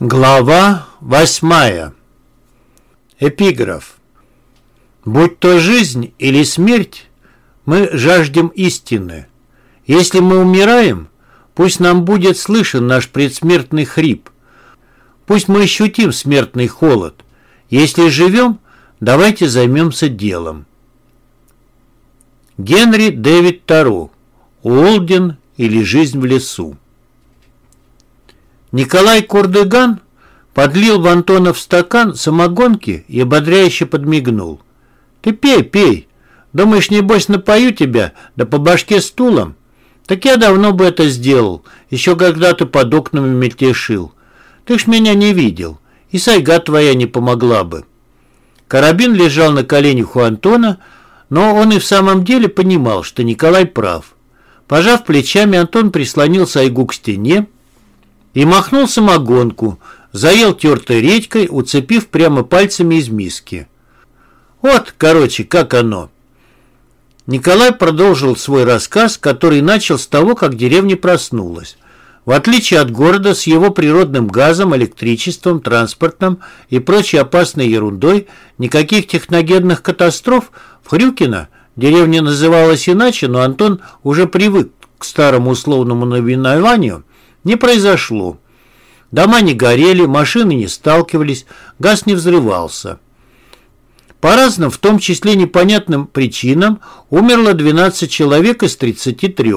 Глава восьмая. Эпиграф. Будь то жизнь или смерть, мы жаждем истины. Если мы умираем, пусть нам будет слышен наш предсмертный хрип. Пусть мы ощутим смертный холод. Если живем, давайте займемся делом. Генри Дэвид Таро. Уолден или жизнь в лесу. Николай Курдыган подлил в Антонов стакан самогонки и ободряюще подмигнул. «Ты пей, пей. Думаешь, небось, напою тебя, да по башке стулом? Так я давно бы это сделал, еще когда ты под окнами мельтешил. Ты ж меня не видел, и сайга твоя не помогла бы». Карабин лежал на коленях у Антона, но он и в самом деле понимал, что Николай прав. Пожав плечами, Антон прислонил сайгу к стене, и махнул самогонку, заел тертой редькой, уцепив прямо пальцами из миски. Вот, короче, как оно. Николай продолжил свой рассказ, который начал с того, как деревня проснулась. В отличие от города с его природным газом, электричеством, транспортом и прочей опасной ерундой, никаких техногенных катастроф в Хрюкино, деревня называлась иначе, но Антон уже привык к старому условному наименованию – не произошло. Дома не горели, машины не сталкивались, газ не взрывался. По разным, в том числе непонятным причинам, умерло 12 человек из 33.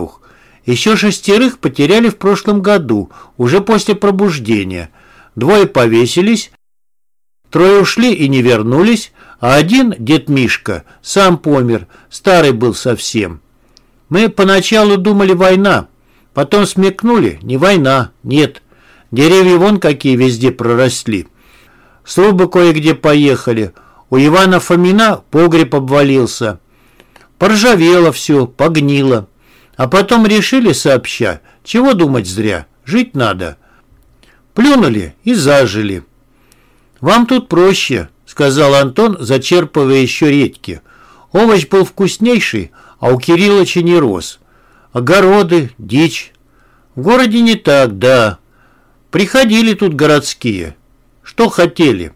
Еще шестерых потеряли в прошлом году, уже после пробуждения. Двое повесились, трое ушли и не вернулись, а один, дед Мишка, сам помер, старый был совсем. Мы поначалу думали война, Потом смекнули, не война, нет. Деревья вон какие везде проросли. Срубы кое-где поехали. У Ивана Фомина погреб обвалился. Поржавело все, погнило. А потом решили сообща, чего думать зря, жить надо. Плюнули и зажили. «Вам тут проще», — сказал Антон, зачерпывая еще редьки. Овощ был вкуснейший, а у Кириллыча не рос. Огороды, дичь. В городе не так, да. Приходили тут городские. Что хотели?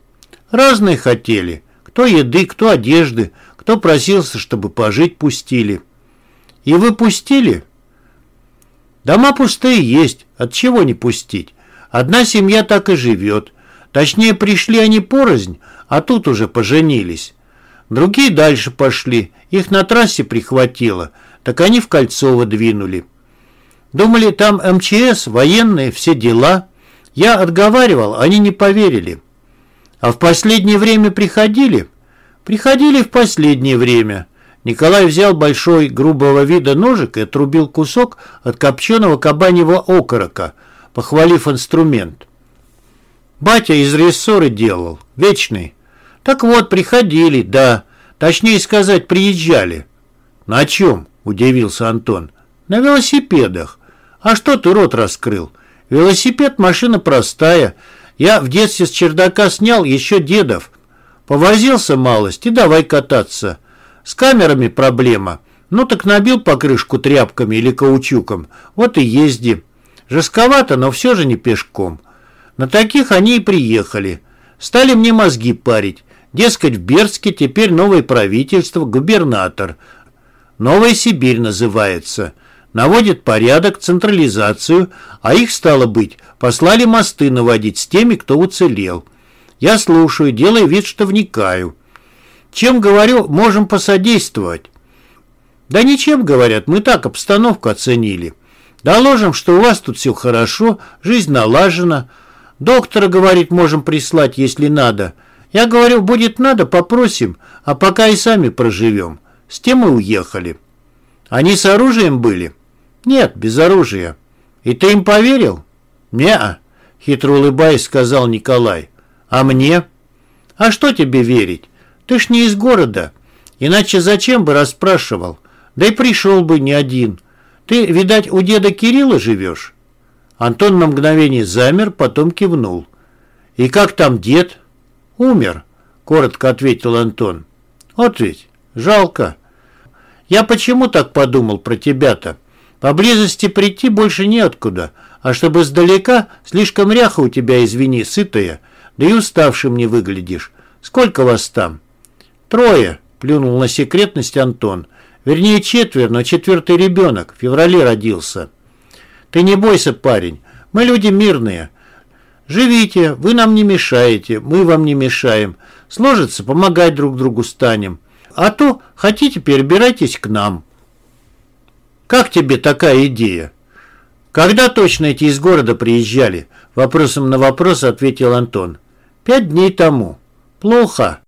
Разные хотели. Кто еды, кто одежды, кто просился, чтобы пожить пустили. И вы пустили? Дома пустые есть, от чего не пустить? Одна семья так и живет. Точнее, пришли они порознь, а тут уже поженились. Другие дальше пошли, их на трассе прихватило – так они в Кольцово двинули. Думали, там МЧС, военные, все дела. Я отговаривал, они не поверили. А в последнее время приходили? Приходили в последнее время. Николай взял большой грубого вида ножик и отрубил кусок от копченого кабаньего окорока, похвалив инструмент. Батя из рессоры делал, вечный. Так вот, приходили, да, точнее сказать, приезжали. На чем? – удивился Антон. «На велосипедах. А что ты рот раскрыл? Велосипед – машина простая. Я в детстве с чердака снял еще дедов. Повозился малость и давай кататься. С камерами проблема. Ну так набил покрышку тряпками или каучуком. Вот и езди. Жестковато, но все же не пешком. На таких они и приехали. Стали мне мозги парить. Дескать, в Бердске теперь новое правительство, губернатор – Новая Сибирь называется. Наводит порядок, централизацию, а их, стало быть, послали мосты наводить с теми, кто уцелел. Я слушаю, делаю вид, что вникаю. Чем, говорю, можем посодействовать? Да ничем, говорят, мы так обстановку оценили. Доложим, что у вас тут все хорошо, жизнь налажена. Доктора, говорит, можем прислать, если надо. Я говорю, будет надо, попросим, а пока и сами проживем. С тем и уехали. Они с оружием были? Нет, без оружия. И ты им поверил? Не-а, хитро улыбаясь, сказал Николай. А мне? А что тебе верить? Ты ж не из города. Иначе зачем бы расспрашивал? Да и пришел бы не один. Ты, видать, у деда Кирилла живешь? Антон на мгновение замер, потом кивнул. «И как там дед?» «Умер», — коротко ответил Антон. «Вот ведь, жалко». Я почему так подумал про тебя-то? Поблизости прийти больше неоткуда, А чтобы издалека, слишком ряха у тебя, извини, сытая, да и уставшим не выглядишь. Сколько вас там? Трое, плюнул на секретность Антон. Вернее, четверо, но четвертый ребенок, в феврале родился. Ты не бойся, парень, мы люди мирные. Живите, вы нам не мешаете, мы вам не мешаем. Сложится, помогать друг другу станем. А то, хотите, перебирайтесь к нам. Как тебе такая идея? Когда точно эти из города приезжали? Вопросом на вопрос ответил Антон. Пять дней тому. Плохо.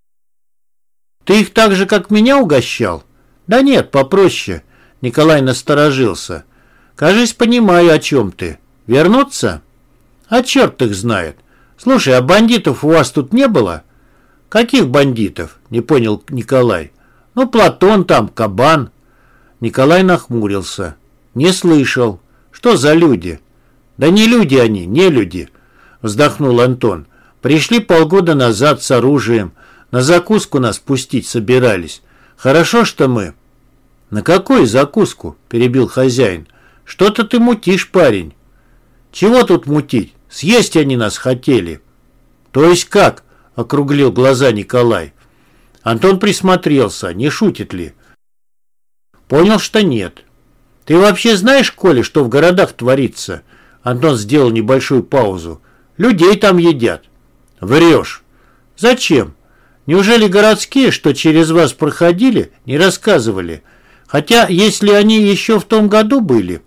Ты их так же, как меня угощал? Да нет, попроще. Николай насторожился. Кажись, понимаю, о чем ты. Вернуться? А черт их знает. Слушай, а бандитов у вас тут не было? Каких бандитов? Не понял Николай. Ну, Платон там, Кабан. Николай нахмурился. Не слышал. Что за люди? Да не люди они, не люди. Вздохнул Антон. Пришли полгода назад с оружием. На закуску нас пустить собирались. Хорошо, что мы... На какую закуску? Перебил хозяин. Что-то ты мутишь, парень. Чего тут мутить? Съесть они нас хотели. То есть как? Округлил глаза Николай. Антон присмотрелся, не шутит ли. Понял, что нет. Ты вообще знаешь, Коля, что в городах творится? Антон сделал небольшую паузу. Людей там едят. Врешь. Зачем? Неужели городские, что через вас проходили, не рассказывали? Хотя, если они еще в том году были...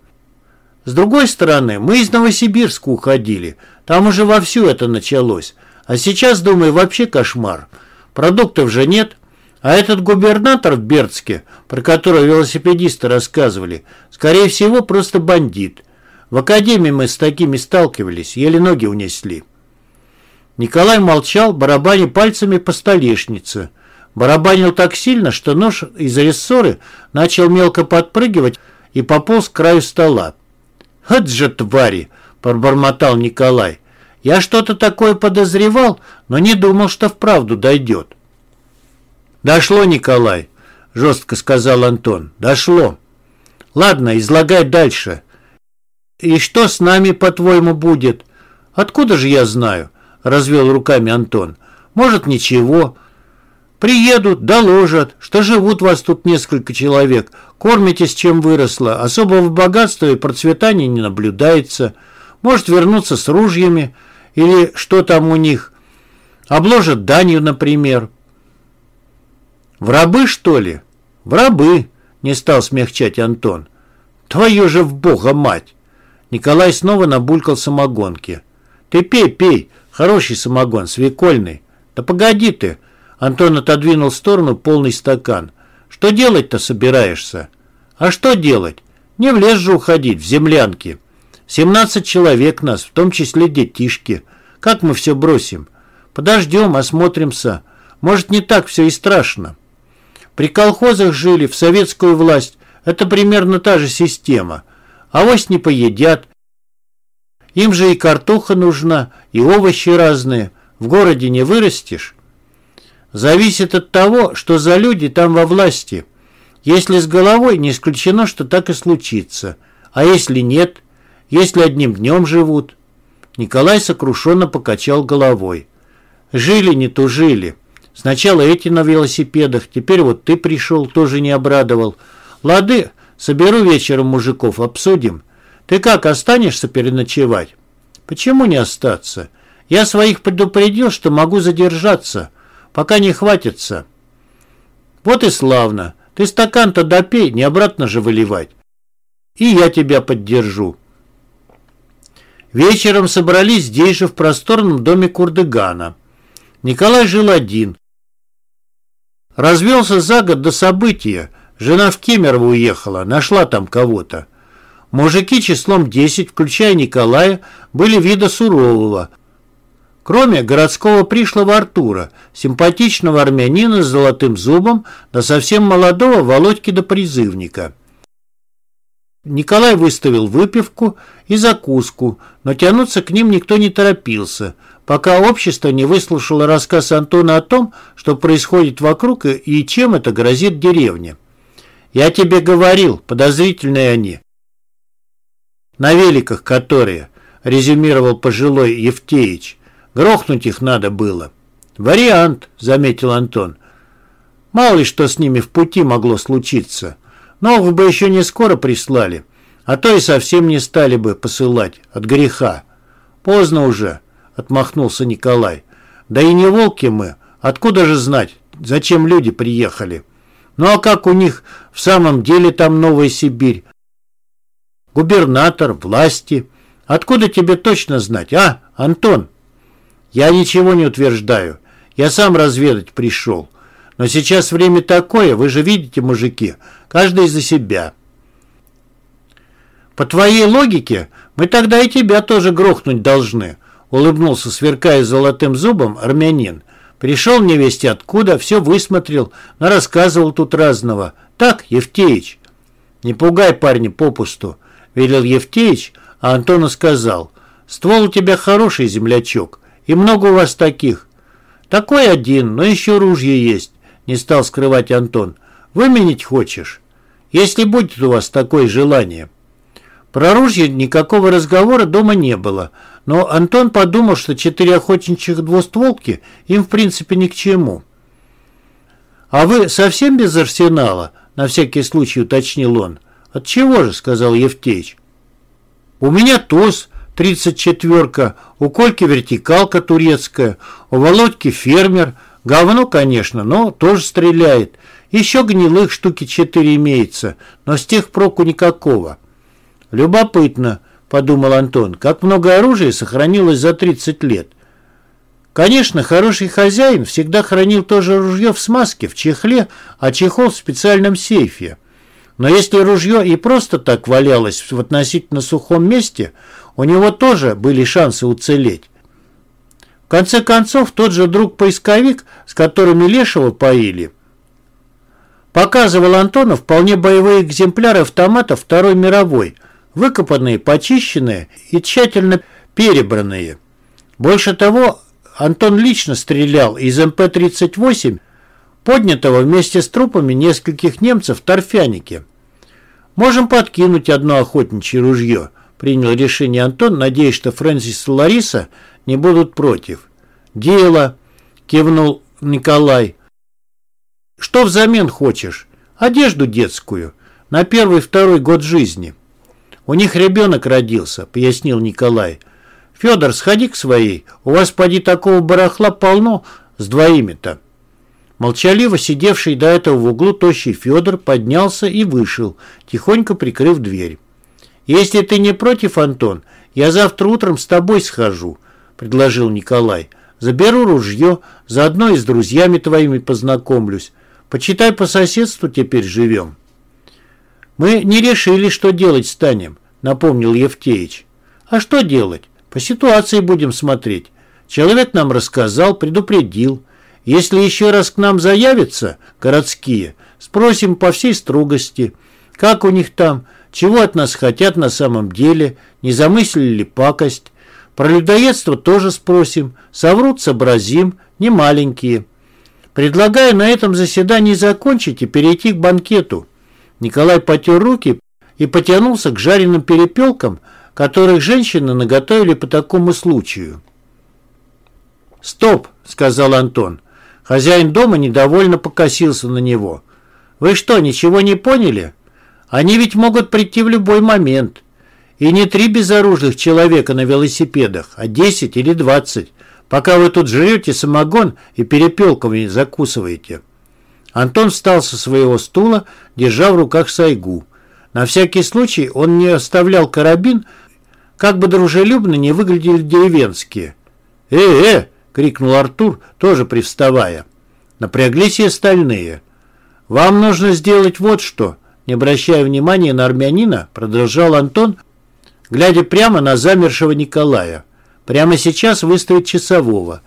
С другой стороны, мы из Новосибирска уходили. Там уже вовсю это началось. А сейчас, думаю, вообще кошмар. Продуктов же нет. А этот губернатор в Бердске, про которого велосипедисты рассказывали, скорее всего, просто бандит. В академии мы с такими сталкивались, еле ноги унесли. Николай молчал, барабаня пальцами по столешнице. Барабанил так сильно, что нож из рессоры начал мелко подпрыгивать и пополз к краю стола. «Вот же твари!» – пробормотал Николай. Я что-то такое подозревал, но не думал, что вправду дойдет. «Дошло, Николай», — жестко сказал Антон. «Дошло. Ладно, излагай дальше. И что с нами, по-твоему, будет? Откуда же я знаю?» — развел руками Антон. «Может, ничего. Приедут, доложат, что живут вас тут несколько человек, кормитесь, чем выросло, особого богатства и процветания не наблюдается. Может, вернуться с ружьями» Или что там у них? Обложат данью, например. В рабы, что ли? В рабы, не стал смягчать Антон. Твою же в бога мать! Николай снова набулькал самогонки. Ты пей, пей, хороший самогон, свекольный. Да погоди ты. Антон отодвинул в сторону полный стакан. Что делать-то собираешься? А что делать? Не в лес же уходить, в землянке. 17 человек нас, в том числе детишки. Как мы все бросим? Подождем, осмотримся. Может, не так все и страшно. При колхозах жили, в советскую власть. Это примерно та же система. Авось не поедят. Им же и картоха нужна, и овощи разные. В городе не вырастешь. Зависит от того, что за люди там во власти. Если с головой, не исключено, что так и случится. А если нет – если одним днем живут. Николай сокрушенно покачал головой. Жили не тужили. Сначала эти на велосипедах, теперь вот ты пришел, тоже не обрадовал. Лады, соберу вечером мужиков, обсудим. Ты как, останешься переночевать? Почему не остаться? Я своих предупредил, что могу задержаться, пока не хватится. Вот и славно. Ты стакан-то допей, не обратно же выливать. И я тебя поддержу. Вечером собрались здесь же в просторном доме Курдыгана. Николай жил один. Развелся за год до события. Жена в Кемерово уехала, нашла там кого-то. Мужики числом 10, включая Николая, были вида сурового. Кроме городского пришлого Артура, симпатичного армянина с золотым зубом, да совсем молодого Володьки до призывника. Николай выставил выпивку и закуску, но тянуться к ним никто не торопился, пока общество не выслушало рассказ Антона о том, что происходит вокруг и чем это грозит деревне. «Я тебе говорил, подозрительные они. На великах которые. резюмировал пожилой Евтеич. Грохнуть их надо было. Вариант, заметил Антон. Мало ли что с ними в пути могло случиться. Новых бы еще не скоро прислали, а то и совсем не стали бы посылать от греха. Поздно уже, отмахнулся Николай. Да и не волки мы, откуда же знать, зачем люди приехали? Ну а как у них в самом деле там Новая Сибирь? Губернатор, власти. Откуда тебе точно знать, а, Антон? Я ничего не утверждаю. Я сам разведать пришел. Но сейчас время такое, вы же видите, мужики, каждый за себя. По твоей логике, мы тогда и тебя тоже грохнуть должны, улыбнулся, сверкая золотым зубом, армянин. Пришел мне вести откуда, все высмотрел, рассказывал тут разного. Так, Евтеич? Не пугай парня попусту, велел Евтеич, а Антону сказал. Ствол у тебя хороший, землячок, и много у вас таких. Такой один, но еще ружье есть не стал скрывать Антон. «Выменить хочешь? Если будет у вас такое желание». Про ружье никакого разговора дома не было, но Антон подумал, что четыре охотничьих двустволки им в принципе ни к чему. «А вы совсем без арсенала?» — на всякий случай уточнил он. «От чего же?» — сказал Евтеич. «У меня ТОС, тридцать четверка, у Кольки вертикалка турецкая, у Володьки фермер — Говно, конечно, но тоже стреляет. Еще гнилых штуки четыре имеется, но с тех проку никакого. Любопытно, подумал Антон, как много оружия сохранилось за 30 лет. Конечно, хороший хозяин всегда хранил тоже ружье в смазке, в чехле, а чехол в специальном сейфе. Но если ружье и просто так валялось в относительно сухом месте, у него тоже были шансы уцелеть. Конце концов, тот же друг-поисковик, с которыми Лешего поили, показывал Антону вполне боевые экземпляры автоматов Второй мировой, выкопанные, почищенные и тщательно перебранные. Больше того, Антон лично стрелял из МП-38, поднятого вместе с трупами нескольких немцев в торфянике. «Можем подкинуть одно охотничье ружье», принял решение Антон, надеясь, что Фрэнсис и Лариса – не будут против. «Дело», — кивнул Николай. «Что взамен хочешь? Одежду детскую, на первый-второй год жизни». «У них ребенок родился», — пояснил Николай. «Федор, сходи к своей, у вас, поди, такого барахла полно с двоими-то». Молчаливо сидевший до этого в углу тощий Федор поднялся и вышел, тихонько прикрыв дверь. «Если ты не против, Антон, я завтра утром с тобой схожу предложил Николай. «Заберу ружье, заодно и с друзьями твоими познакомлюсь. Почитай, по соседству теперь живем». «Мы не решили, что делать станем», — напомнил Евтеич. «А что делать? По ситуации будем смотреть. Человек нам рассказал, предупредил. Если еще раз к нам заявятся городские, спросим по всей строгости, как у них там, чего от нас хотят на самом деле, не замыслили ли пакость, про людоедство тоже спросим. Соврут, сообразим. Не маленькие. Предлагаю на этом заседании закончить и перейти к банкету. Николай потер руки и потянулся к жареным перепелкам, которых женщины наготовили по такому случаю. «Стоп!» — сказал Антон. Хозяин дома недовольно покосился на него. «Вы что, ничего не поняли? Они ведь могут прийти в любой момент. И не три безоружных человека на велосипедах, а десять или двадцать, пока вы тут жрете самогон и перепелками закусываете. Антон встал со своего стула, держа в руках сайгу. На всякий случай он не оставлял карабин, как бы дружелюбно не выглядели деревенские. «Э-э!» — крикнул Артур, тоже привставая. Напряглись и остальные. «Вам нужно сделать вот что!» Не обращая внимания на армянина, продолжал Антон, глядя прямо на замершего Николая. Прямо сейчас выставить часового.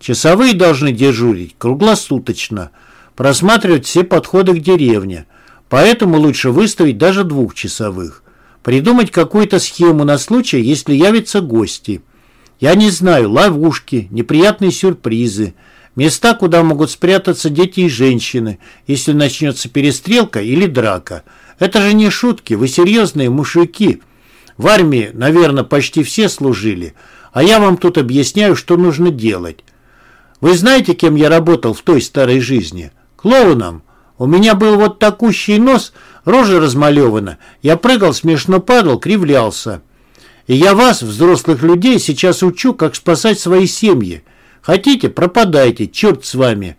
Часовые должны дежурить круглосуточно, просматривать все подходы к деревне. Поэтому лучше выставить даже двух часовых. Придумать какую-то схему на случай, если явятся гости. Я не знаю, ловушки, неприятные сюрпризы, места, куда могут спрятаться дети и женщины, если начнется перестрелка или драка. Это же не шутки, вы серьезные мужики – В армии, наверное, почти все служили, а я вам тут объясняю, что нужно делать. Вы знаете, кем я работал в той старой жизни? Клоуном. У меня был вот такущий нос, рожа размалевана. Я прыгал, смешно падал, кривлялся. И я вас, взрослых людей, сейчас учу, как спасать свои семьи. Хотите, пропадайте, черт с вами.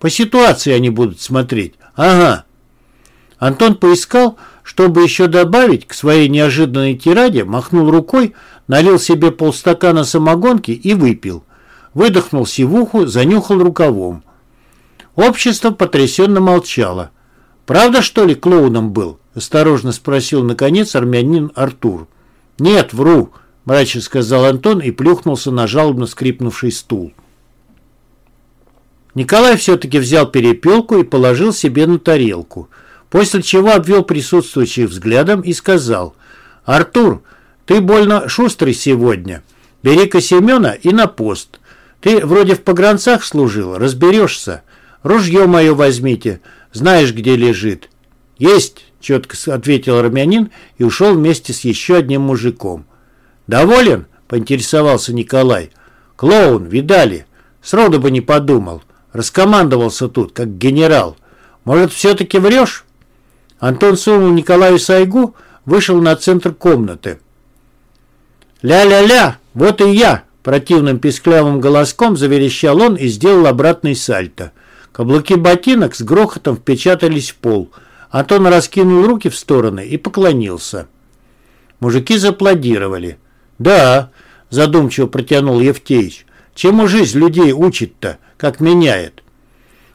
По ситуации они будут смотреть. Ага. Антон поискал, чтобы еще добавить к своей неожиданной тираде, махнул рукой, налил себе полстакана самогонки и выпил. Выдохнул сивуху, занюхал рукавом. Общество потрясенно молчало. «Правда, что ли, клоуном был?» – осторожно спросил, наконец, армянин Артур. «Нет, вру», – мрачно сказал Антон и плюхнулся на жалобно скрипнувший стул. Николай все-таки взял перепелку и положил себе на тарелку, после чего обвел присутствующих взглядом и сказал, «Артур, ты больно шустрый сегодня. Бери-ка Семена и на пост. Ты вроде в погранцах служил, разберешься. Ружье мое возьмите, знаешь, где лежит». «Есть!» — четко ответил армянин и ушел вместе с еще одним мужиком. «Доволен?» — поинтересовался Николай. «Клоун, видали? Сроду бы не подумал. Раскомандовался тут, как генерал. Может, все-таки врешь?» Антон сунул Николаю Сайгу, вышел на центр комнаты. «Ля-ля-ля, вот и я!» Противным писклявым голоском заверещал он и сделал обратный сальто. Каблуки ботинок с грохотом впечатались в пол. Антон раскинул руки в стороны и поклонился. Мужики зааплодировали. «Да», — задумчиво протянул Евтеич, — «чему жизнь людей учит-то, как меняет?»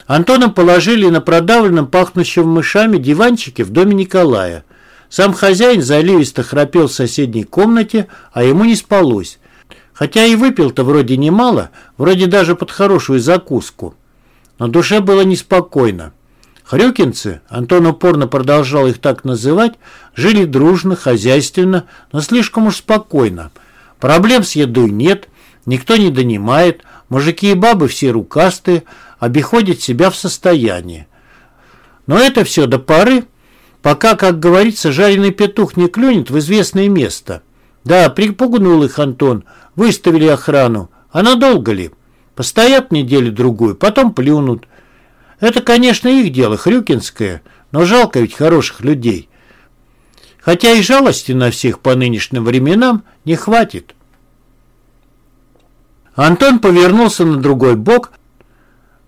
Антона положили на продавленном пахнущем мышами диванчике в доме Николая. Сам хозяин заливисто храпел в соседней комнате, а ему не спалось. Хотя и выпил-то вроде немало, вроде даже под хорошую закуску. Но душе было неспокойно. Хрюкинцы, Антон упорно продолжал их так называть, жили дружно, хозяйственно, но слишком уж спокойно. Проблем с едой нет, никто не донимает, мужики и бабы все рукастые, обиходят себя в состоянии. Но это все до поры, пока, как говорится, жареный петух не клюнет в известное место. Да, припугнул их Антон, выставили охрану. А надолго ли? Постоят неделю-другую, потом плюнут. Это, конечно, их дело, хрюкинское, но жалко ведь хороших людей. Хотя и жалости на всех по нынешним временам не хватит. Антон повернулся на другой бок,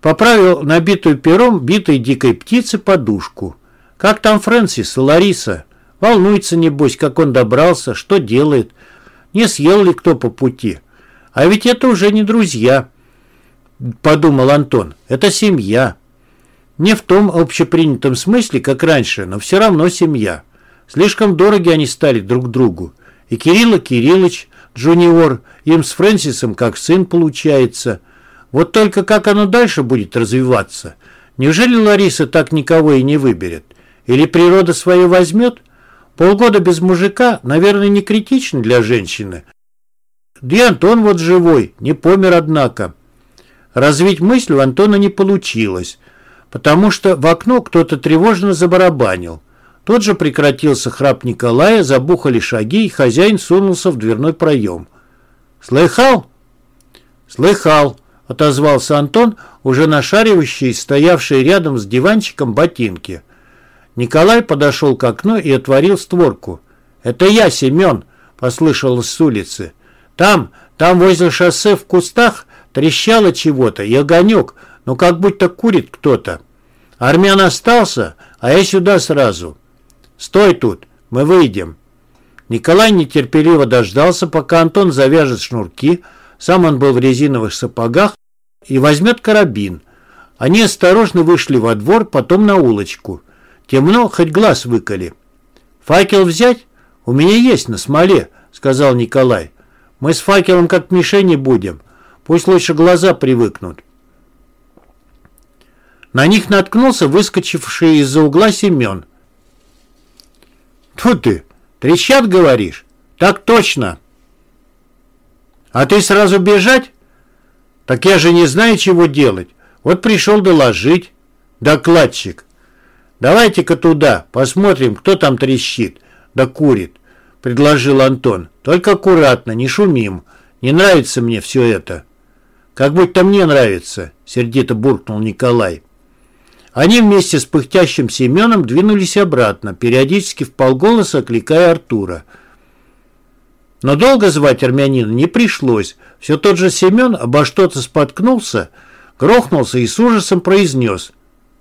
поправил набитую пером битой дикой птицы подушку. Как там Фрэнсис и Лариса? Волнуется, небось, как он добрался, что делает, не съел ли кто по пути. А ведь это уже не друзья, подумал Антон, это семья. Не в том общепринятом смысле, как раньше, но все равно семья. Слишком дороги они стали друг другу. И Кирилла Кириллович, джуниор, им с Фрэнсисом как сын получается. Вот только как оно дальше будет развиваться? Неужели Лариса так никого и не выберет? Или природа свое возьмет? Полгода без мужика, наверное, не критично для женщины. Да и Антон вот живой, не помер, однако. Развить мысль у Антона не получилось, потому что в окно кто-то тревожно забарабанил. Тут же прекратился храп Николая, забухали шаги, и хозяин сунулся в дверной проем. «Слыхал?» «Слыхал», — отозвался Антон, уже нашаривающий, стоявший рядом с диванчиком ботинки. Николай подошел к окну и отворил створку. «Это я, Семен!» — послышалось с улицы. «Там, там возле шоссе в кустах трещало чего-то и огонек, но как будто курит кто-то. Армян остался, а я сюда сразу. Стой тут, мы выйдем». Николай нетерпеливо дождался, пока Антон завяжет шнурки, сам он был в резиновых сапогах, и возьмет карабин. Они осторожно вышли во двор, потом на улочку. Темно, хоть глаз выколи. «Факел взять? У меня есть на смоле», — сказал Николай. «Мы с факелом как мишени будем. Пусть лучше глаза привыкнут». На них наткнулся выскочивший из-за угла Семен. «Тут ты, трещат, говоришь?» «Так точно!» «А ты сразу бежать?» «Так я же не знаю, чего делать. Вот пришел доложить. Докладчик. Давайте-ка туда, посмотрим, кто там трещит, да курит. предложил Антон. «Только аккуратно, не шумим. Не нравится мне все это». «Как будто мне нравится», — сердито буркнул Николай. Они вместе с пыхтящим Семеном двинулись обратно, периодически в полголоса окликая Артура. Но долго звать армянина не пришлось. Все тот же Семен обо что-то споткнулся, грохнулся и с ужасом произнес.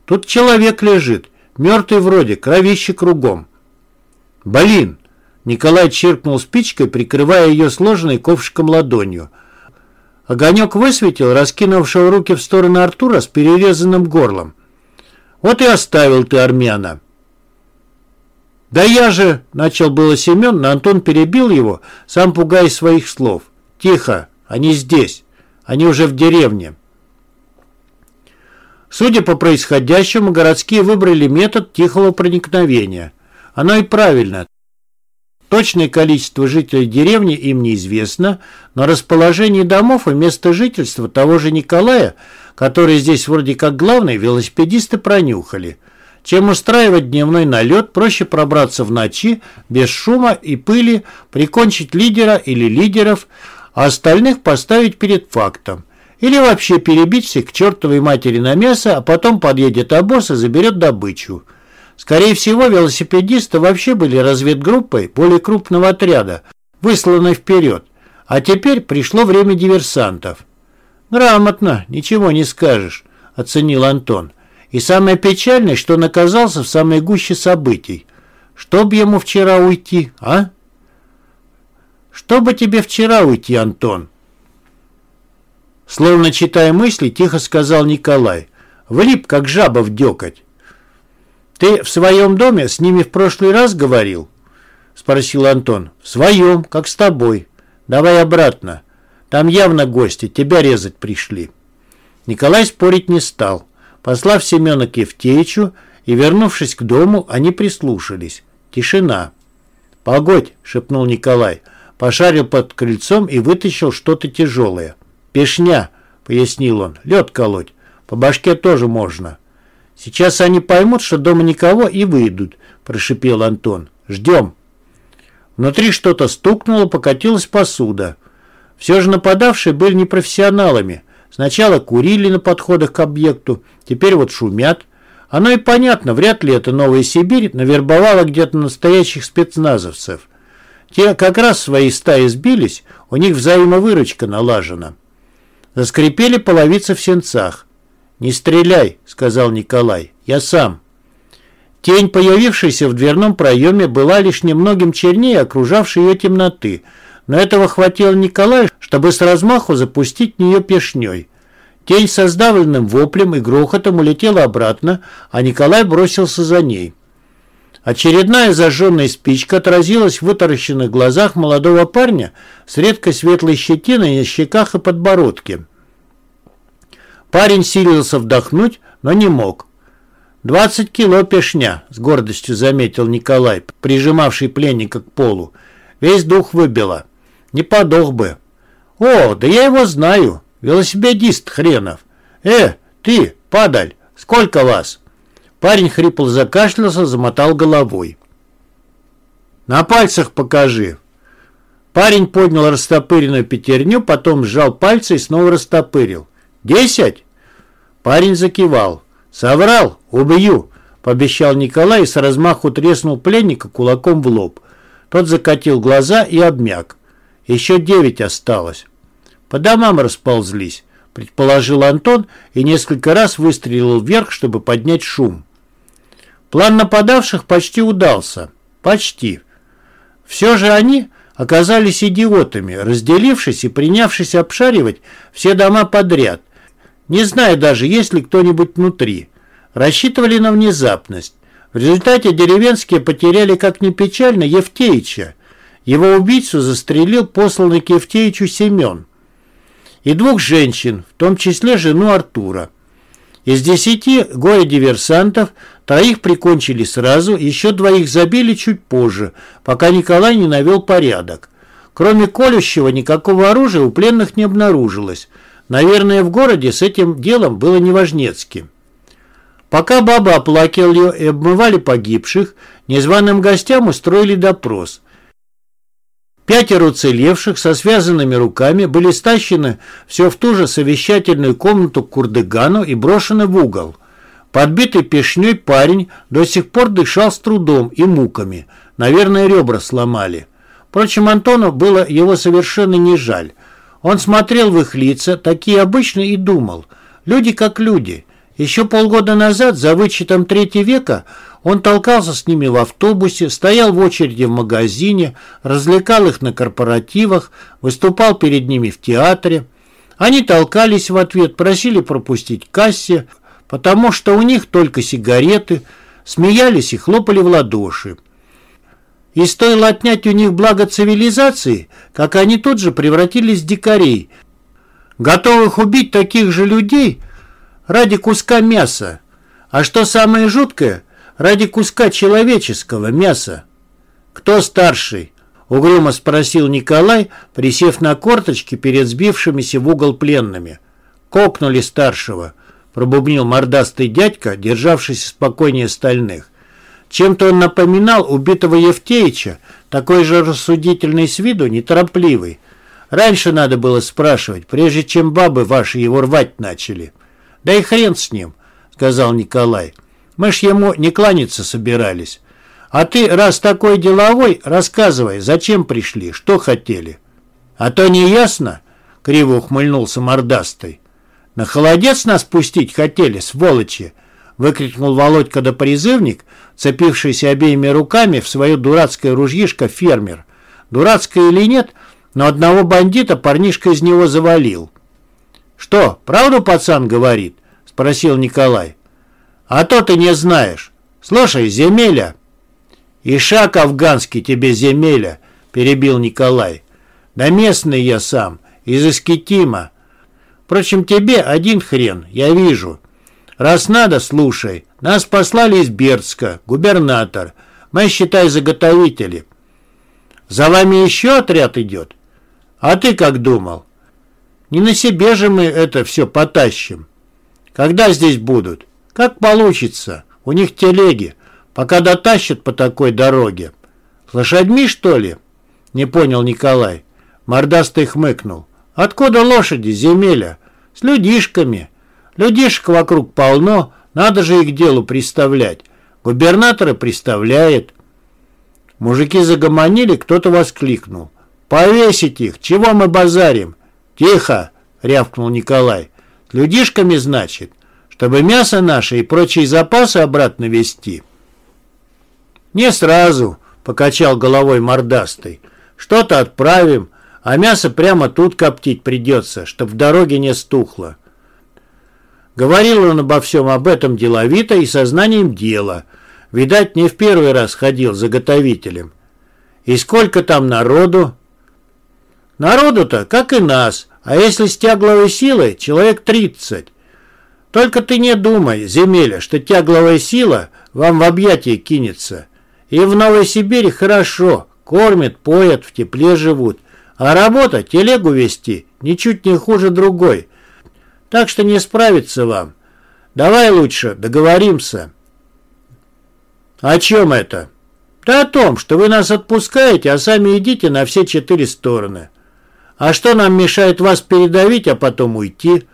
«Тут человек лежит, мертвый вроде, кровище кругом». «Блин!» Николай чиркнул спичкой, прикрывая ее сложенной ковшиком ладонью. Огонек высветил раскинувшего руки в сторону Артура с перерезанным горлом. «Вот и оставил ты армяна». «Да я же...» — начал было Семен, но Антон перебил его, сам пугаясь своих слов. «Тихо, они здесь. Они уже в деревне». Судя по происходящему, городские выбрали метод тихого проникновения. Оно и правильно. Точное количество жителей деревни им неизвестно, но расположение домов и место жительства того же Николая, который здесь вроде как главный, велосипедисты пронюхали. Чем устраивать дневной налет, проще пробраться в ночи, без шума и пыли, прикончить лидера или лидеров, а остальных поставить перед фактом. Или вообще перебить всех к чертовой матери на мясо, а потом подъедет обоз и заберет добычу. Скорее всего, велосипедисты вообще были разведгруппой более крупного отряда, высланной вперед. А теперь пришло время диверсантов. «Грамотно, ничего не скажешь», — оценил Антон. «И самое печальное, что он оказался в самой гуще событий. Чтоб ему вчера уйти, а?» «Чтобы тебе вчера уйти, Антон?» Словно читая мысли, тихо сказал Николай. «Влип, как жаба в дёкоть. «Ты в своем доме с ними в прошлый раз говорил?» — спросил Антон. «В своем, как с тобой. Давай обратно. Там явно гости, тебя резать пришли». Николай спорить не стал. Послав Семена к Евтеичу и вернувшись к дому, они прислушались. Тишина. «Погодь!» — шепнул Николай. Пошарил под крыльцом и вытащил что-то тяжелое. «Пешня!» — пояснил он. «Лед колоть. По башке тоже можно». «Сейчас они поймут, что дома никого, и выйдут», – прошипел Антон. «Ждем». Внутри что-то стукнуло, покатилась посуда. Все же нападавшие были непрофессионалами. Сначала курили на подходах к объекту, теперь вот шумят. Оно и понятно, вряд ли это Новая Сибирь навербовала где-то настоящих спецназовцев. Те как раз свои стаи сбились, у них взаимовыручка налажена. Заскрипели половицы в сенцах. «Не стреляй», — сказал Николай, — «я сам». Тень, появившаяся в дверном проеме, была лишь немногим чернее окружавшей ее темноты, но этого хватило Николаю, чтобы с размаху запустить в нее пешней. Тень со сдавленным воплем и грохотом улетела обратно, а Николай бросился за ней. Очередная зажженная спичка отразилась в вытаращенных глазах молодого парня с редкой светлой щетиной на щеках и подбородке. Парень силился вдохнуть, но не мог. «Двадцать кило пешня», — с гордостью заметил Николай, прижимавший пленника к полу. «Весь дух выбило. Не подох бы». «О, да я его знаю. Велосипедист хренов. Э, ты, падаль, сколько вас?» Парень хрипло закашлялся, замотал головой. «На пальцах покажи». Парень поднял растопыренную пятерню, потом сжал пальцы и снова растопырил. «Десять?» Парень закивал. «Соврал? Убью!» Пообещал Николай и с размаху треснул пленника кулаком в лоб. Тот закатил глаза и обмяк. Еще девять осталось. По домам расползлись, предположил Антон и несколько раз выстрелил вверх, чтобы поднять шум. План нападавших почти удался. Почти. Все же они оказались идиотами, разделившись и принявшись обшаривать все дома подряд – не знаю даже, есть ли кто-нибудь внутри. Рассчитывали на внезапность. В результате деревенские потеряли, как ни печально, Евтеича. Его убийцу застрелил посланный к Евтеичу Семен. И двух женщин, в том числе жену Артура. Из десяти горе-диверсантов троих прикончили сразу, еще двоих забили чуть позже, пока Николай не навел порядок. Кроме колющего, никакого оружия у пленных не обнаружилось – Наверное, в городе с этим делом было неважнецки. Пока баба оплакивали и обмывали погибших, незваным гостям устроили допрос. Пятеро уцелевших со связанными руками были стащены все в ту же совещательную комнату к Курдыгану и брошены в угол. Подбитый пешней парень до сих пор дышал с трудом и муками. Наверное, ребра сломали. Впрочем, Антону было его совершенно не жаль. Он смотрел в их лица, такие обычные, и думал. Люди как люди. Еще полгода назад, за вычетом третьего века, он толкался с ними в автобусе, стоял в очереди в магазине, развлекал их на корпоративах, выступал перед ними в театре. Они толкались в ответ, просили пропустить кассе, потому что у них только сигареты, смеялись и хлопали в ладоши. И стоило отнять у них благо цивилизации, как они тут же превратились в дикарей, готовых убить таких же людей ради куска мяса. А что самое жуткое – ради куска человеческого мяса. «Кто старший?» — угрюмо спросил Николай, присев на корточки перед сбившимися в угол пленными. «Кокнули старшего», — пробубнил мордастый дядька, державшийся спокойнее остальных. Чем-то он напоминал убитого Евтеича, такой же рассудительный с виду, неторопливый. Раньше надо было спрашивать, прежде чем бабы ваши его рвать начали. «Да и хрен с ним», — сказал Николай. Мы ж ему не кланяться собирались. А ты, раз такой деловой, рассказывай, зачем пришли, что хотели. А то не ясно, криво ухмыльнулся мордастый. На холодец нас пустить хотели, сволочи, выкрикнул Володька да призывник, цепившийся обеими руками в свое дурацкое ружьишко фермер. Дурацкое или нет, но одного бандита парнишка из него завалил. «Что, правду пацан говорит?» — спросил Николай. А то ты не знаешь. Слушай, земеля. Ишак афганский тебе земеля, перебил Николай. Да местный я сам, из Искитима. Впрочем, тебе один хрен, я вижу. Раз надо, слушай. Нас послали из Бердска, губернатор. Мы, считай, заготовители. За вами еще отряд идет? А ты как думал? Не на себе же мы это все потащим. Когда здесь будут? Как получится? У них телеги. Пока дотащат по такой дороге. С лошадьми, что ли? Не понял Николай. Мордастый хмыкнул. Откуда лошади, земеля? С людишками. Людишек вокруг полно, надо же их делу приставлять. Губернатора приставляет. Мужики загомонили, кто-то воскликнул. «Повесить их! Чего мы базарим?» «Тихо!» — рявкнул Николай. «С людишками, значит? Чтобы мясо наше и прочие запасы обратно везти. Не сразу, покачал головой мордастый. Что-то отправим, а мясо прямо тут коптить придется, чтоб в дороге не стухло. Говорил он обо всем об этом деловито и сознанием дела. Видать, не в первый раз ходил заготовителем. И сколько там народу? Народу-то, как и нас, а если с тягловой силой, человек тридцать. Только ты не думай, земеля, что тягловая сила вам в объятия кинется. И в Новой Сибири хорошо, кормят, поят, в тепле живут. А работа, телегу вести, ничуть не хуже другой. Так что не справится вам. Давай лучше договоримся. О чем это? Да о том, что вы нас отпускаете, а сами идите на все четыре стороны. А что нам мешает вас передавить, а потом уйти?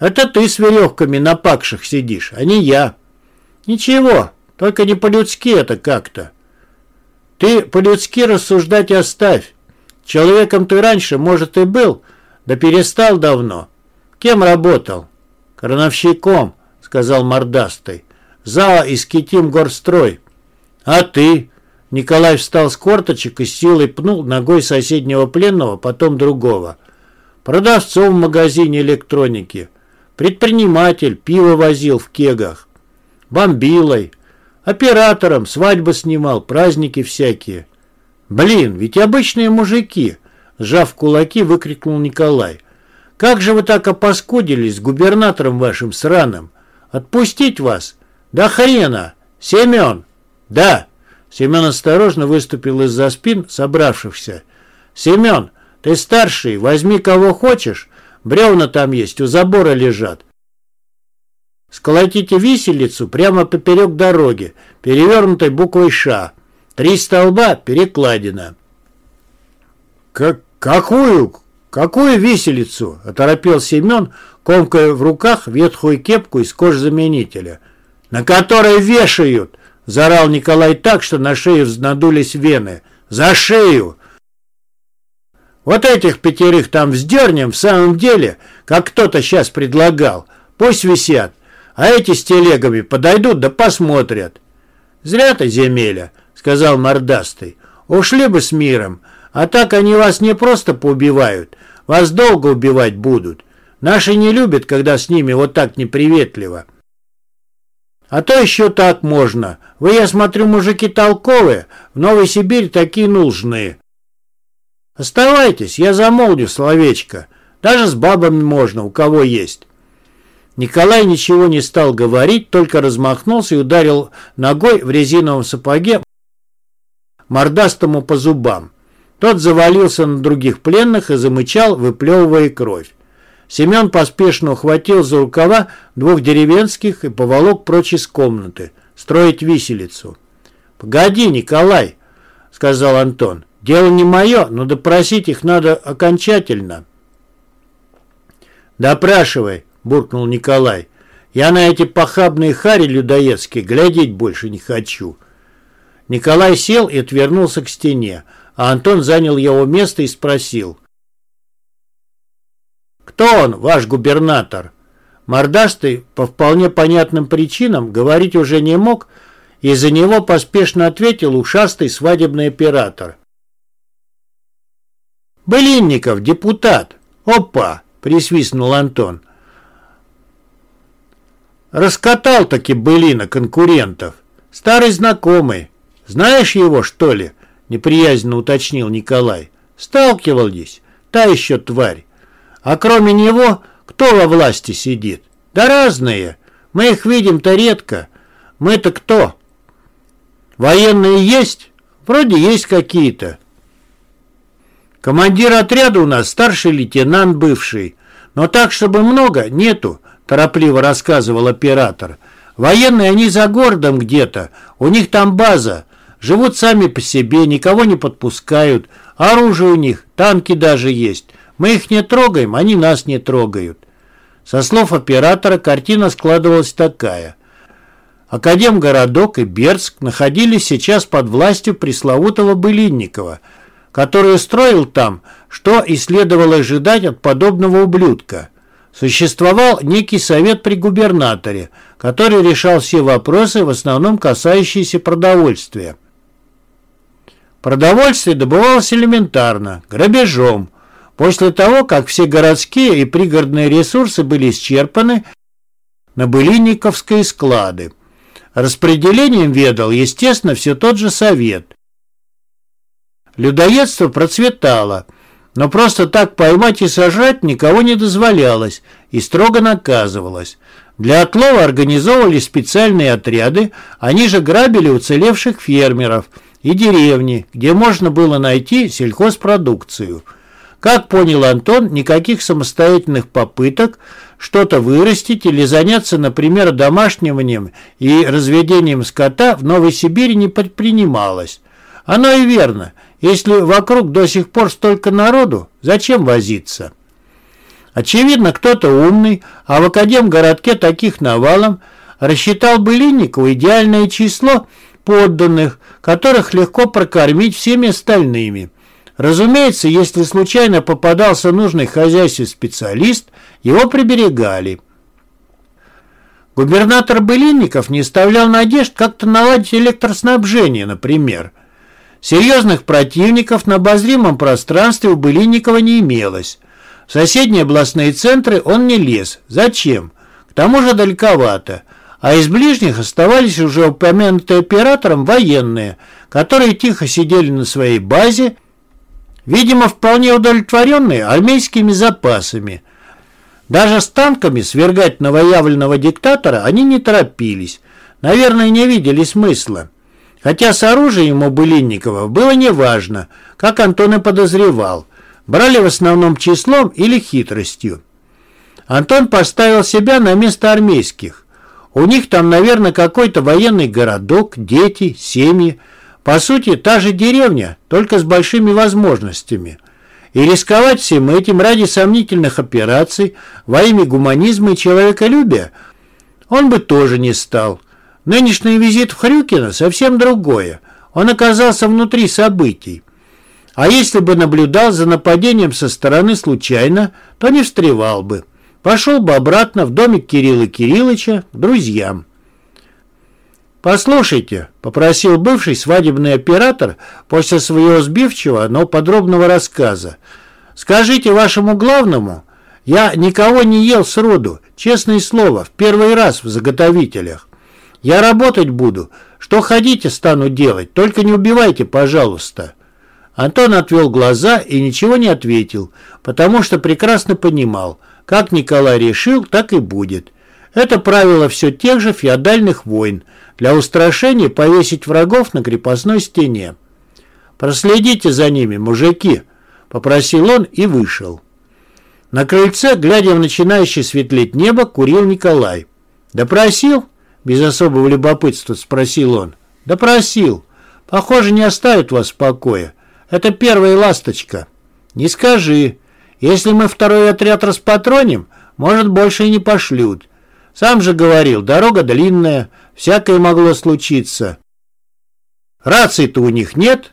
Это ты с веревками на пакшах сидишь, а не я. Ничего, только не по-людски это как-то. Ты по-людски рассуждать оставь. Человеком ты раньше, может, и был, да перестал давно. Кем работал? Крановщиком, сказал мордастый. ЗАО из Китим Горстрой. А ты? Николай встал с корточек и силой пнул ногой соседнего пленного, потом другого. Продавцом в магазине электроники. Предприниматель, пиво возил в кегах. Бомбилой. Оператором, свадьбы снимал, праздники всякие. Блин, ведь обычные мужики, сжав кулаки, выкрикнул Николай. Как же вы так опаскудились с губернатором вашим сраным? Отпустить вас? Да хрена! Семен! Да! Семен осторожно выступил из-за спин собравшихся. Семен, ты старший, возьми кого хочешь, Бревна там есть, у забора лежат. Сколотите виселицу прямо поперек дороги, перевернутой буквой «Ш». Три столба, перекладина. Как, какую? Какую виселицу? Оторопел Семен, комкая в руках ветхую кепку из кожзаменителя. На которой вешают! Заорал Николай так, что на шее взнадулись вены. За шею! Вот этих пятерых там вздернем в самом деле, как кто-то сейчас предлагал. Пусть висят, а эти с телегами подойдут да посмотрят. Зря ты, земеля, сказал мордастый. Ушли бы с миром, а так они вас не просто поубивают, вас долго убивать будут. Наши не любят, когда с ними вот так неприветливо. А то еще так можно. Вы, я смотрю, мужики толковые, в Новой Сибири такие нужные. Оставайтесь, я замолвлю словечко. Даже с бабами можно, у кого есть. Николай ничего не стал говорить, только размахнулся и ударил ногой в резиновом сапоге мордастому по зубам. Тот завалился на других пленных и замычал, выплевывая кровь. Семен поспешно ухватил за рукава двух деревенских и поволок прочь из комнаты, строить виселицу. «Погоди, Николай!» — сказал Антон. Дело не мое, но допросить их надо окончательно. «Допрашивай», — буркнул Николай. «Я на эти похабные хари людоедские глядеть больше не хочу». Николай сел и отвернулся к стене, а Антон занял его место и спросил. «Кто он, ваш губернатор?» Мордастый по вполне понятным причинам говорить уже не мог, и за него поспешно ответил ушастый свадебный оператор. «Былинников, депутат!» «Опа!» — присвистнул Антон. Раскатал-таки былина конкурентов. Старый знакомый. Знаешь его, что ли? Неприязненно уточнил Николай. Сталкивались. Та еще тварь. А кроме него, кто во власти сидит? Да разные. Мы их видим-то редко. Мы-то кто? Военные есть? Вроде есть какие-то. Командир отряда у нас старший лейтенант бывший. Но так, чтобы много, нету, торопливо рассказывал оператор. Военные они за городом где-то, у них там база. Живут сами по себе, никого не подпускают. Оружие у них, танки даже есть. Мы их не трогаем, они нас не трогают. Со слов оператора картина складывалась такая. Академгородок и Бердск находились сейчас под властью пресловутого Былинникова – который устроил там, что и следовало ожидать от подобного ублюдка. Существовал некий совет при губернаторе, который решал все вопросы, в основном касающиеся продовольствия. Продовольствие добывалось элементарно, грабежом. После того, как все городские и пригородные ресурсы были исчерпаны, на былинниковские склады. Распределением ведал, естественно, все тот же совет – Людоедство процветало, но просто так поймать и сожрать никого не дозволялось и строго наказывалось. Для отлова организовывали специальные отряды, они же грабили уцелевших фермеров и деревни, где можно было найти сельхозпродукцию. Как понял Антон, никаких самостоятельных попыток что-то вырастить или заняться, например, домашним и разведением скота в Новой Сибири не предпринималось. Оно и верно – если вокруг до сих пор столько народу, зачем возиться? Очевидно, кто-то умный, а в Академгородке таких навалом, рассчитал бы Линникову идеальное число подданных, которых легко прокормить всеми остальными. Разумеется, если случайно попадался нужный хозяйстве специалист, его приберегали. Губернатор Былинников не оставлял надежд как-то наладить электроснабжение, например. Серьезных противников на обозримом пространстве у Былинникова не имелось. В соседние областные центры он не лез. Зачем? К тому же далековато. А из ближних оставались уже упомянутые оператором военные, которые тихо сидели на своей базе, видимо, вполне удовлетворенные армейскими запасами. Даже с танками свергать новоявленного диктатора они не торопились. Наверное, не видели смысла. Хотя с оружием у Былинникова было неважно, как Антон и подозревал. Брали в основном числом или хитростью. Антон поставил себя на место армейских. У них там, наверное, какой-то военный городок, дети, семьи. По сути, та же деревня, только с большими возможностями. И рисковать всем этим ради сомнительных операций во имя гуманизма и человеколюбия он бы тоже не стал. Нынешний визит в Хрюкино совсем другое. Он оказался внутри событий. А если бы наблюдал за нападением со стороны случайно, то не встревал бы. Пошел бы обратно в домик Кирилла Кирилловича к друзьям. «Послушайте», — попросил бывший свадебный оператор после своего сбивчивого, но подробного рассказа, «скажите вашему главному, я никого не ел сроду, честное слово, в первый раз в заготовителях. Я работать буду, что хотите стану делать, только не убивайте, пожалуйста». Антон отвел глаза и ничего не ответил, потому что прекрасно понимал, как Николай решил, так и будет. Это правило все тех же феодальных войн – для устрашения повесить врагов на крепостной стене. «Проследите за ними, мужики», — попросил он и вышел. На крыльце, глядя в начинающее светлеть небо, курил Николай. «Допросил?» — без особого любопытства спросил он. «Допросил. Похоже, не оставят вас в покое. Это первая ласточка. Не скажи. Если мы второй отряд распатроним, может, больше и не пошлют. Сам же говорил, дорога длинная, всякое могло случиться. Рации-то у них нет?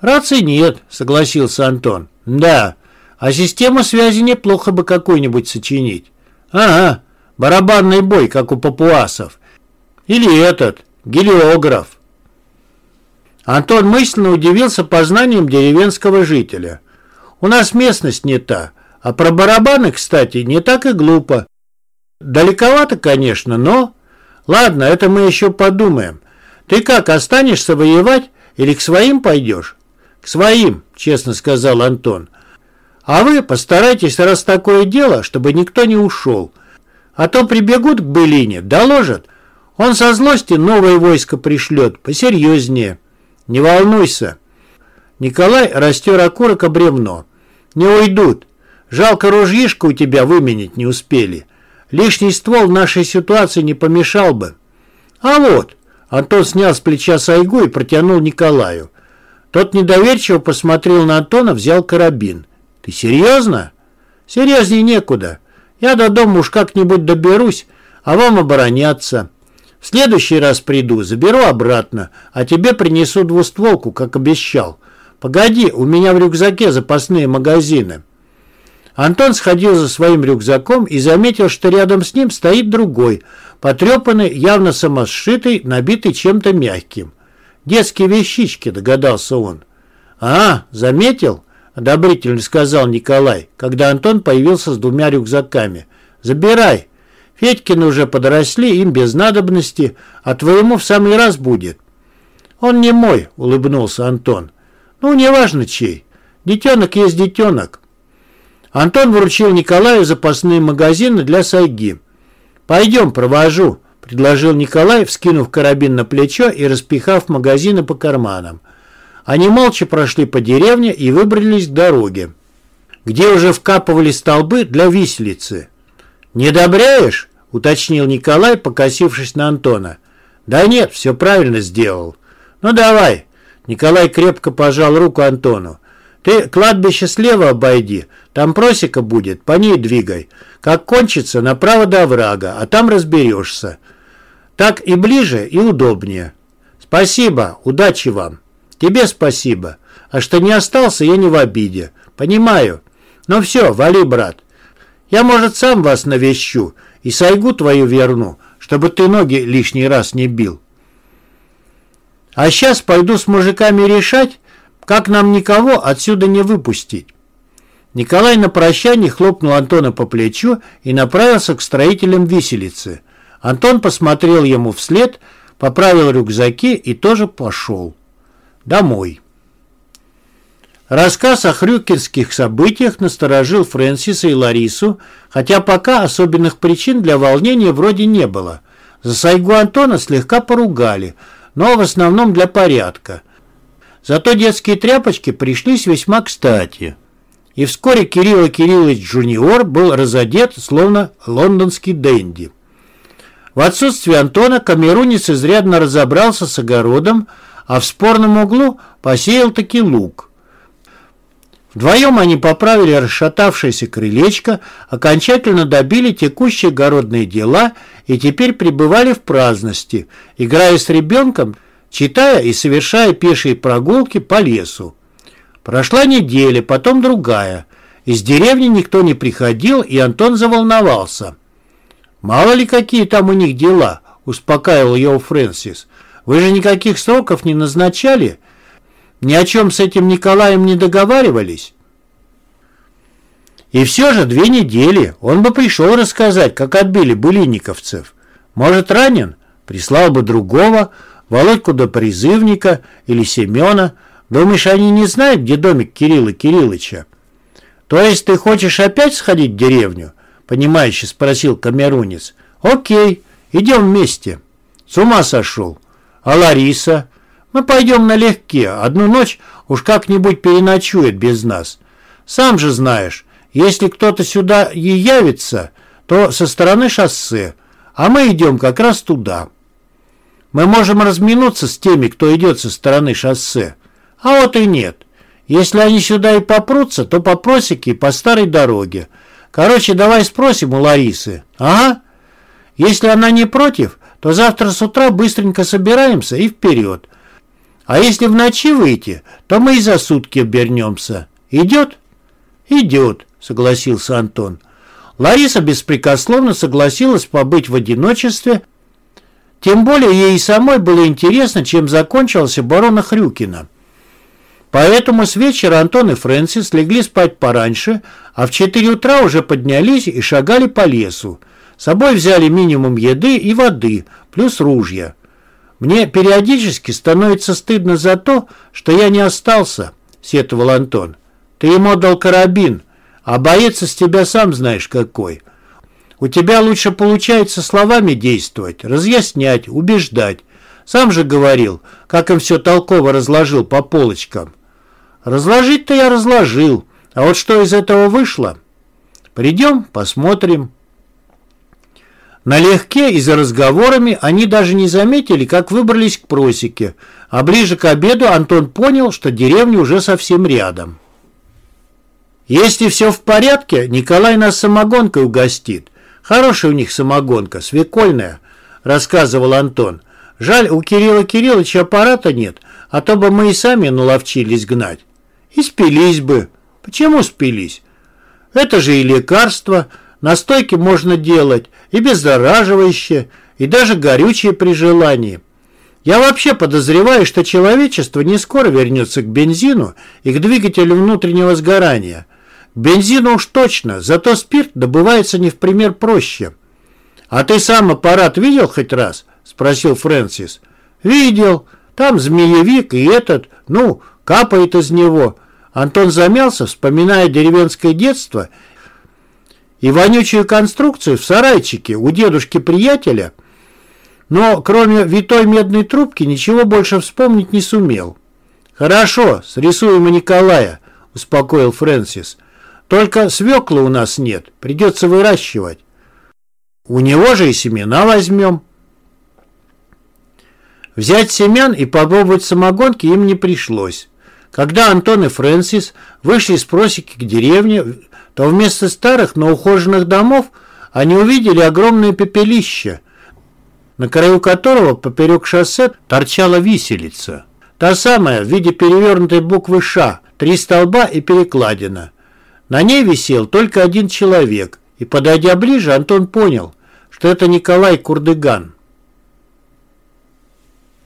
Рации нет, согласился Антон. Да, а систему связи неплохо бы какую-нибудь сочинить. Ага, барабанный бой, как у папуасов. Или этот, гелиограф. Антон мысленно удивился познанием деревенского жителя. У нас местность не та, а про барабаны, кстати, не так и глупо. Далековато, конечно, но... Ладно, это мы еще подумаем. Ты как, останешься воевать или к своим пойдешь? К своим, честно сказал Антон. А вы постарайтесь, раз такое дело, чтобы никто не ушел. А то прибегут к Былине, доложат. Он со злости новое войско пришлет, посерьезнее. Не волнуйся. Николай растер окурок о. Не уйдут. Жалко ружьишко у тебя выменить не успели. Лишний ствол нашей ситуации не помешал бы. А вот, Антон снял с плеча сайгу и протянул Николаю. Тот недоверчиво посмотрел на Антона, взял карабин. Ты серьезно? Серьезнее некуда. Я до дома уж как-нибудь доберусь, а вам обороняться. В следующий раз приду, заберу обратно, а тебе принесу двустволку, как обещал. Погоди, у меня в рюкзаке запасные магазины. Антон сходил за своим рюкзаком и заметил, что рядом с ним стоит другой, потрепанный, явно самосшитый, набитый чем-то мягким. «Детские вещички», — догадался он. «А, заметил?» — одобрительно сказал Николай, когда Антон появился с двумя рюкзаками. «Забирай. Федькины уже подросли, им без надобности, а твоему в самый раз будет». «Он не мой», — улыбнулся Антон. «Ну, неважно чей. Детенок есть детенок. Антон вручил Николаю запасные магазины для сайги. «Пойдем, провожу», — предложил Николай, вскинув карабин на плечо и распихав магазины по карманам. Они молча прошли по деревне и выбрались к дороге, где уже вкапывали столбы для виселицы. «Не одобряешь?» — уточнил Николай, покосившись на Антона. «Да нет, все правильно сделал». «Ну давай». Николай крепко пожал руку Антону. «Ты кладбище слева обойди, там просека будет, по ней двигай. Как кончится, направо до врага, а там разберешься. Так и ближе, и удобнее. Спасибо, удачи вам. Тебе спасибо. А что не остался, я не в обиде. Понимаю. Ну все, вали, брат. Я, может, сам вас навещу и сайгу твою верну, чтобы ты ноги лишний раз не бил. А сейчас пойду с мужиками решать, как нам никого отсюда не выпустить. Николай на прощание хлопнул Антона по плечу и направился к строителям виселицы. Антон посмотрел ему вслед, поправил рюкзаки и тоже пошел. Домой. Рассказ о хрюкинских событиях насторожил Фрэнсиса и Ларису, хотя пока особенных причин для волнения вроде не было. За сайгу Антона слегка поругали, но в основном для порядка. Зато детские тряпочки пришлись весьма кстати. И вскоре Кирилл Кириллович Джуниор был разодет, словно лондонский денди. В отсутствие Антона камерунец изрядно разобрался с огородом, а в спорном углу посеял таки лук. Вдвоем они поправили расшатавшееся крылечко, окончательно добили текущие огородные дела и теперь пребывали в праздности, играя с ребенком, читая и совершая пешие прогулки по лесу. Прошла неделя, потом другая. Из деревни никто не приходил, и Антон заволновался. «Мало ли какие там у них дела», — успокаивал его Фрэнсис. «Вы же никаких сроков не назначали?» Ни о чем с этим Николаем не договаривались? И все же две недели он бы пришел рассказать, как отбили былинниковцев. Может, ранен? Прислал бы другого, Володьку до призывника или Семена. Думаешь, они не знают, где домик Кирилла Кириллыча? То есть ты хочешь опять сходить в деревню? Понимающе спросил Камерунец. Окей, идем вместе. С ума сошел. А Лариса? Мы пойдем налегке, одну ночь уж как-нибудь переночует без нас. Сам же знаешь, если кто-то сюда и явится, то со стороны шоссе, а мы идем как раз туда. Мы можем разминуться с теми, кто идет со стороны шоссе. А вот и нет. Если они сюда и попрутся, то по просеке и по старой дороге. Короче, давай спросим у Ларисы. Ага. Если она не против, то завтра с утра быстренько собираемся и вперед. А если в ночи выйти, то мы и за сутки обернемся. Идет? Идет, согласился Антон. Лариса беспрекословно согласилась побыть в одиночестве, тем более ей самой было интересно, чем закончился барона Хрюкина. Поэтому с вечера Антон и Фрэнсис легли спать пораньше, а в 4 утра уже поднялись и шагали по лесу. С собой взяли минимум еды и воды, плюс ружья. Мне периодически становится стыдно за то, что я не остался, сетовал Антон. Ты ему отдал карабин, а боец из тебя сам знаешь какой. У тебя лучше получается словами действовать, разъяснять, убеждать. Сам же говорил, как им все толково разложил по полочкам. Разложить-то я разложил, а вот что из этого вышло? Придем, посмотрим. Налегке и за разговорами они даже не заметили, как выбрались к просеке, а ближе к обеду Антон понял, что деревня уже совсем рядом. «Если все в порядке, Николай нас самогонкой угостит. Хорошая у них самогонка, свекольная», — рассказывал Антон. «Жаль, у Кирилла Кирилловича аппарата нет, а то бы мы и сами наловчились гнать. И спились бы. Почему спились? Это же и лекарство, Настойки можно делать и беззараживающие, и даже горючие при желании. Я вообще подозреваю, что человечество не скоро вернется к бензину и к двигателю внутреннего сгорания. К бензину уж точно, зато спирт добывается не в пример проще. «А ты сам аппарат видел хоть раз?» – спросил Фрэнсис. «Видел. Там змеевик и этот, ну, капает из него». Антон замялся, вспоминая деревенское детство – и вонючую конструкцию в сарайчике у дедушки-приятеля, но кроме витой медной трубки ничего больше вспомнить не сумел. «Хорошо, срисуем и Николая», — успокоил Фрэнсис. «Только свекла у нас нет, придется выращивать. У него же и семена возьмем». Взять семян и попробовать самогонки им не пришлось. Когда Антон и Фрэнсис вышли с просеки к деревне, то вместо старых, но ухоженных домов они увидели огромное пепелище, на краю которого поперек шоссе торчала виселица. Та самая в виде перевернутой буквы «Ш», три столба и перекладина. На ней висел только один человек, и, подойдя ближе, Антон понял, что это Николай Курдыган.